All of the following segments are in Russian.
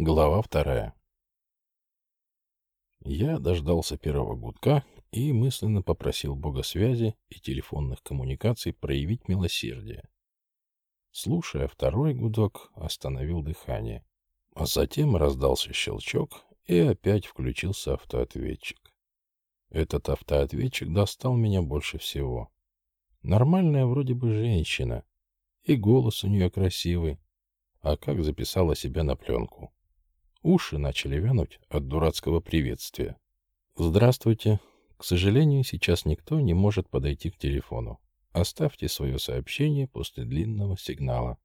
Глава вторая. Я дождался первого гудка и мысленно попросил Бога связи и телефонных коммуникаций проявить милосердие. Слушая второй гудок, остановил дыхание. А затем раздался щелчок, и опять включился автоответчик. Этот автоответчик достал меня больше всего. Нормальная вроде бы женщина, и голос у нее красивый, а как записала себя на пленку. Уши начали вянуть от дурацкого приветствия. «Здравствуйте. К сожалению, сейчас никто не может подойти к телефону. Оставьте свое сообщение после длинного сигнала».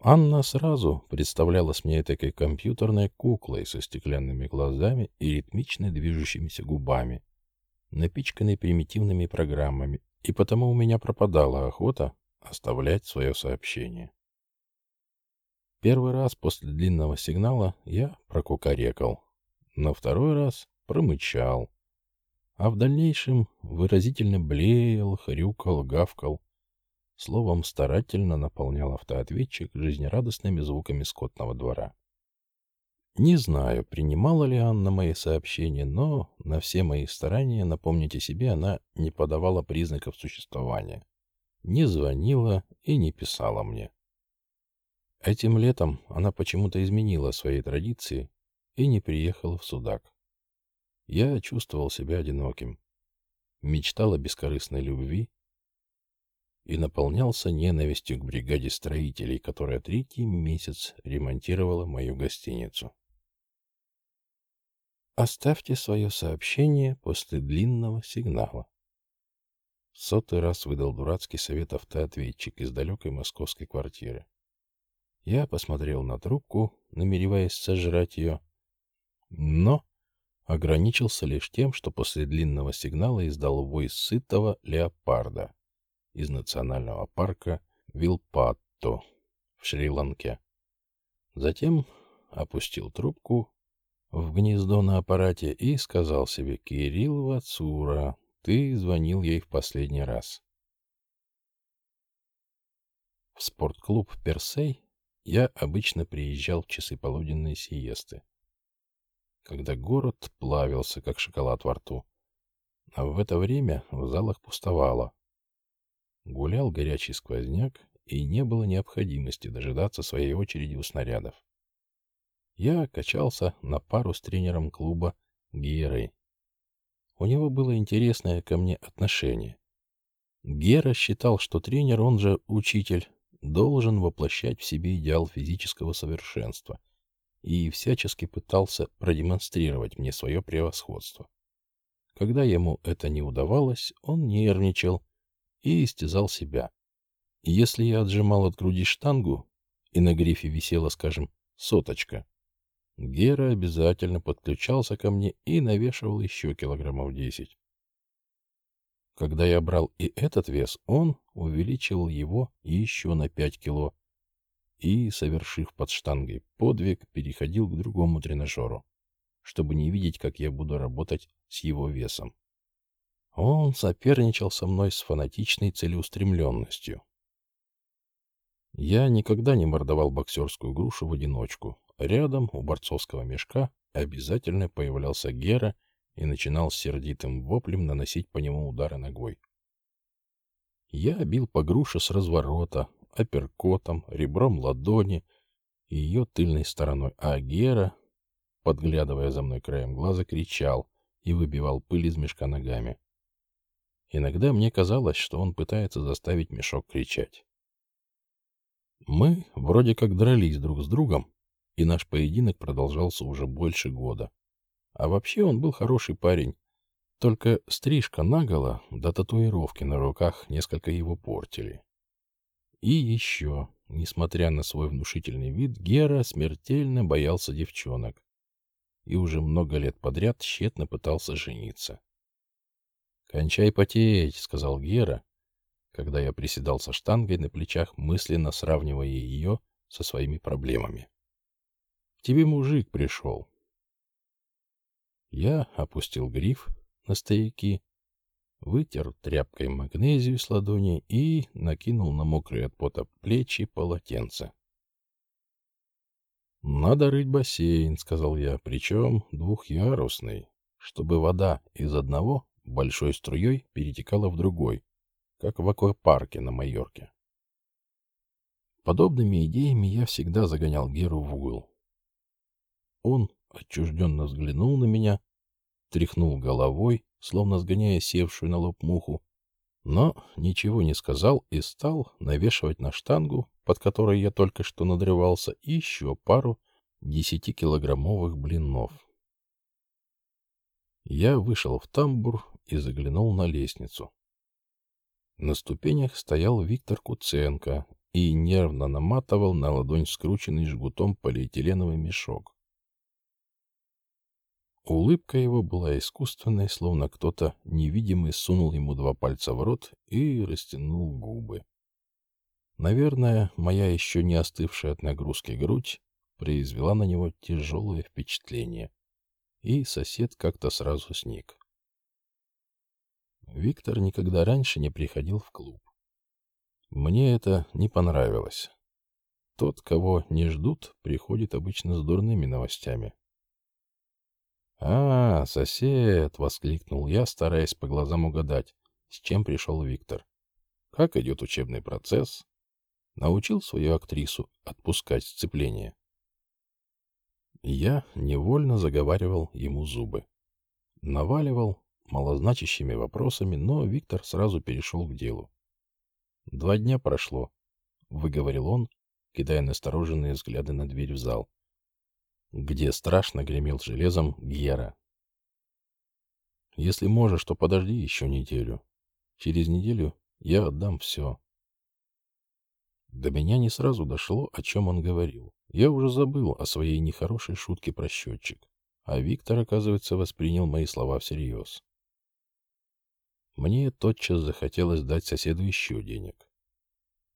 Анна сразу представлялась мне такой компьютерной куклой со стеклянными глазами и ритмично движущимися губами, напичканной примитивными программами, и потому у меня пропадала охота оставлять свое сообщение. Первый раз после длинного сигнала я прокукарекал, на второй раз промычал, а в дальнейшем выразительно блеял, хрюкал, гавкал, словом, старательно наполнял автоответчик жизнерадостными звуками скотного двора. Не знаю, принимала ли Анна мои сообщения, но на все мои старания напомнить о себе она не подавала признаков существования, не звонила и не писала мне. Этим летом она почему-то изменила свои традиции и не приехала в Судак. Я чувствовал себя одиноким, мечтал о бескорыстной любви и наполнялся ненавистью к бригаде строителей, которая третий месяц ремонтировала мою гостиницу. Оставьте свое сообщение после длинного сигнала. сотый раз выдал дурацкий совет автоответчик из далекой московской квартиры. Я посмотрел на трубку, намереваясь сожрать ее, но ограничился лишь тем, что после длинного сигнала издал вой сытого леопарда из национального парка Вилпатто в Шри-Ланке. Затем опустил трубку в гнездо на аппарате и сказал себе «Кирилл Вацура, ты звонил ей в последний раз». В спортклуб «Персей» я обычно приезжал в часы полуденной сиесты, когда город плавился, как шоколад во рту. А в это время в залах пустовало. Гулял горячий сквозняк, и не было необходимости дожидаться своей очереди у снарядов. Я качался на пару с тренером клуба Герой. У него было интересное ко мне отношение. Гера считал, что тренер, он же учитель, должен воплощать в себе идеал физического совершенства и всячески пытался продемонстрировать мне свое превосходство. Когда ему это не удавалось, он нервничал и истязал себя. Если я отжимал от груди штангу, и на грифе висела, скажем, соточка, Гера обязательно подключался ко мне и навешивал еще килограммов десять. Когда я брал и этот вес, он увеличивал его еще на пять кило и, совершив под штангой подвиг, переходил к другому тренажеру, чтобы не видеть, как я буду работать с его весом. Он соперничал со мной с фанатичной целеустремленностью. Я никогда не мордовал боксерскую грушу в одиночку. Рядом, у борцовского мешка, обязательно появлялся Гера и начинал с сердитым воплем наносить по нему удары ногой. Я бил по груше с разворота, апперкотом, ребром ладони и ее тыльной стороной, а Гера, подглядывая за мной краем глаза, кричал и выбивал пыль из мешка ногами. Иногда мне казалось, что он пытается заставить мешок кричать. Мы вроде как дрались друг с другом, и наш поединок продолжался уже больше года. А вообще он был хороший парень. Только стрижка наголо да татуировки на руках несколько его портили. И еще, несмотря на свой внушительный вид, Гера смертельно боялся девчонок. И уже много лет подряд тщетно пытался жениться. «Кончай потеть», — сказал Гера, когда я приседал со штангой на плечах, мысленно сравнивая ее со своими проблемами. «К тебе мужик пришел, я опустил гриф на стояки, вытер тряпкой магнезию с ладони и накинул на мокрые от пота плечи полотенце. «Надо рыть бассейн», — сказал я, — «причем двухъярусный, чтобы вода из одного большой струей перетекала в другой, как в аквапарке на Майорке». Подобными идеями я всегда загонял Геру в угол. Он отчужденно взглянул на меня, тряхнул головой, словно сгоняя севшую на лоб муху, но ничего не сказал и стал навешивать на штангу, под которой я только что надрывался, еще пару десятикилограммовых блинов. Я вышел в тамбур и заглянул на лестницу. На ступенях стоял Виктор Куценко и нервно наматывал на ладонь скрученный жгутом полиэтиленовый мешок. Улыбка его была искусственной, словно кто-то невидимый сунул ему два пальца в рот и растянул губы. Наверное, моя еще не остывшая от нагрузки грудь произвела на него тяжелое впечатление, и сосед как-то сразу сник. Виктор никогда раньше не приходил в клуб. Мне это не понравилось. Тот, кого не ждут, приходит обычно с дурными новостями. «А, сосед!» — воскликнул я, стараясь по глазам угадать, с чем пришел Виктор. «Как идет учебный процесс?» Научил свою актрису отпускать сцепление. Я невольно заговаривал ему зубы. Наваливал малозначащими вопросами, но Виктор сразу перешел к делу. «Два дня прошло», — выговорил он, кидая настороженные взгляды на дверь в зал где страшно гремел железом Гера. Если можешь, то подожди еще неделю. Через неделю я отдам все. До меня не сразу дошло, о чем он говорил. Я уже забыл о своей нехорошей шутке про счетчик, а Виктор, оказывается, воспринял мои слова всерьез. Мне тотчас захотелось дать соседу еще денег.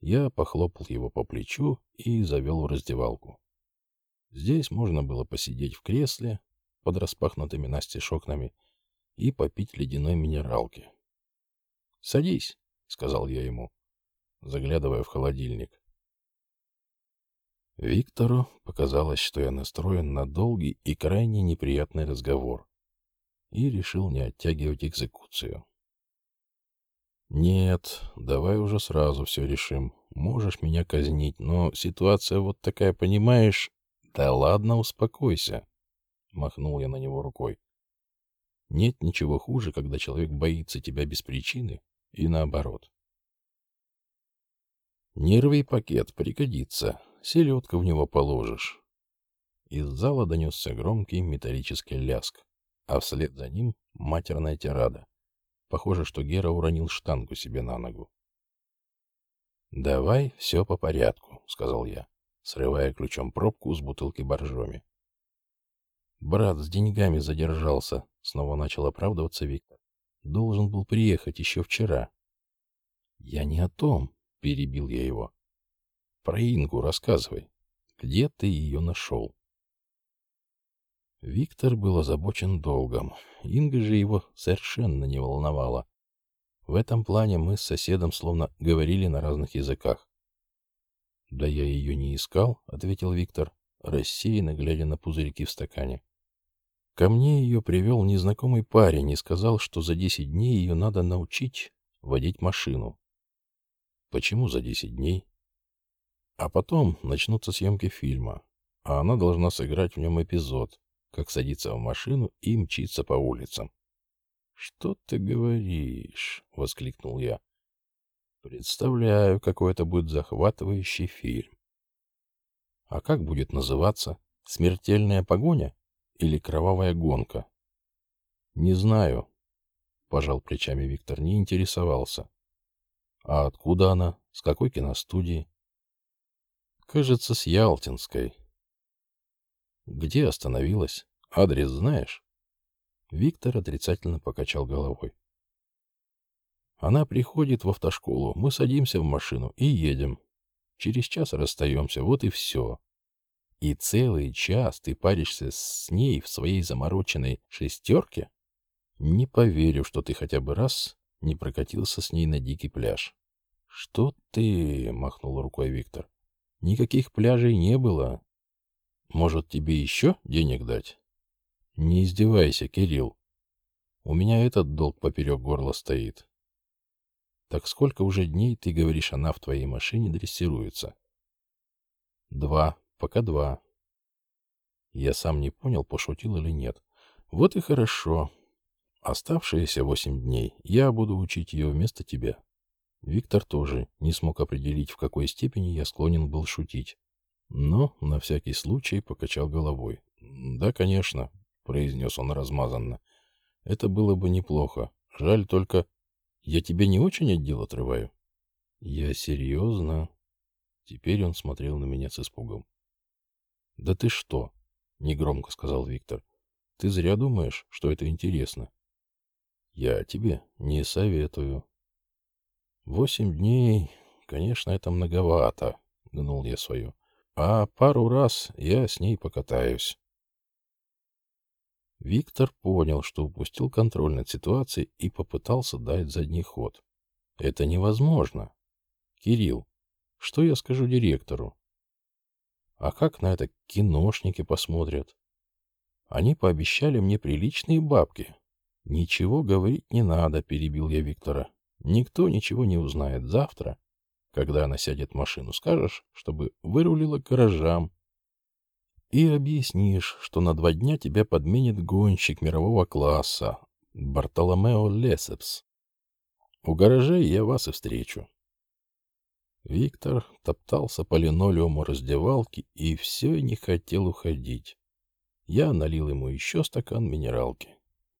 Я похлопал его по плечу и завел в раздевалку. Здесь можно было посидеть в кресле под распахнутыми настежь окнами и попить ледяной минералки. «Садись», — сказал я ему, заглядывая в холодильник. Виктору показалось, что я настроен на долгий и крайне неприятный разговор и решил не оттягивать экзекуцию. «Нет, давай уже сразу все решим. Можешь меня казнить, но ситуация вот такая, понимаешь, «Да ладно, успокойся», — махнул я на него рукой. «Нет ничего хуже, когда человек боится тебя без причины, и наоборот». «Нервый пакет пригодится, селедка в него положишь». Из зала донесся громкий металлический ляск, а вслед за ним матерная тирада. Похоже, что Гера уронил штангу себе на ногу. «Давай все по порядку», — сказал я срывая ключом пробку с бутылки боржоми. «Брат с деньгами задержался», — снова начал оправдываться Виктор. «Должен был приехать еще вчера». «Я не о том», — перебил я его. «Про Ингу рассказывай. Где ты ее нашел?» Виктор был озабочен долгом. Инга же его совершенно не волновала. В этом плане мы с соседом словно говорили на разных языках. «Да я ее не искал», — ответил Виктор, рассеянно глядя на пузырьки в стакане. «Ко мне ее привел незнакомый парень и сказал, что за десять дней ее надо научить водить машину». «Почему за десять дней?» «А потом начнутся съемки фильма, а она должна сыграть в нем эпизод, как садиться в машину и мчиться по улицам». «Что ты говоришь?» — воскликнул я. Представляю, какой это будет захватывающий фильм. А как будет называться? Смертельная погоня или кровавая гонка? Не знаю, пожал плечами Виктор, не интересовался. А откуда она? С какой киностудии? Кажется, с Ялтинской. Где остановилась? Адрес знаешь? Виктор отрицательно покачал головой. Она приходит в автошколу, мы садимся в машину и едем. Через час расстаемся, вот и все. И целый час ты паришься с ней в своей замороченной шестерке? Не поверю, что ты хотя бы раз не прокатился с ней на дикий пляж. — Что ты? — махнул рукой Виктор. — Никаких пляжей не было. Может, тебе еще денег дать? Не издевайся, Кирилл. У меня этот долг поперек горла стоит. Так сколько уже дней, ты говоришь, она в твоей машине дрессируется? Два. Пока два. Я сам не понял, пошутил или нет. Вот и хорошо. Оставшиеся восемь дней я буду учить ее вместо тебя. Виктор тоже не смог определить, в какой степени я склонен был шутить. Но на всякий случай покачал головой. «Да, конечно», — произнес он размазанно. «Это было бы неплохо. Жаль только, я тебе не очень отдел отрываю?» «Я серьезно?» Теперь он смотрел на меня с испугом. «Да ты что?» — негромко сказал Виктор. «Ты зря думаешь, что это интересно. Я тебе не советую». «Восемь дней, конечно, это многовато», — гнул я свое. «А пару раз я с ней покатаюсь». Виктор понял, что упустил контроль над ситуацией и попытался дать задний ход. «Это невозможно. Кирилл, что я скажу директору? А как на это киношники посмотрят? Они пообещали мне приличные бабки. Ничего говорить не надо, перебил я Виктора. Никто ничего не узнает завтра, когда она сядет в машину. Скажешь, чтобы вырулила к гаражам. И объяснишь, что на два дня тебя подменит гонщик мирового класса, Бартоломео Лесепс. У гаражей я вас и встречу. Виктор топтался по линолеуму раздевалки и все не хотел уходить. Я налил ему еще стакан минералки.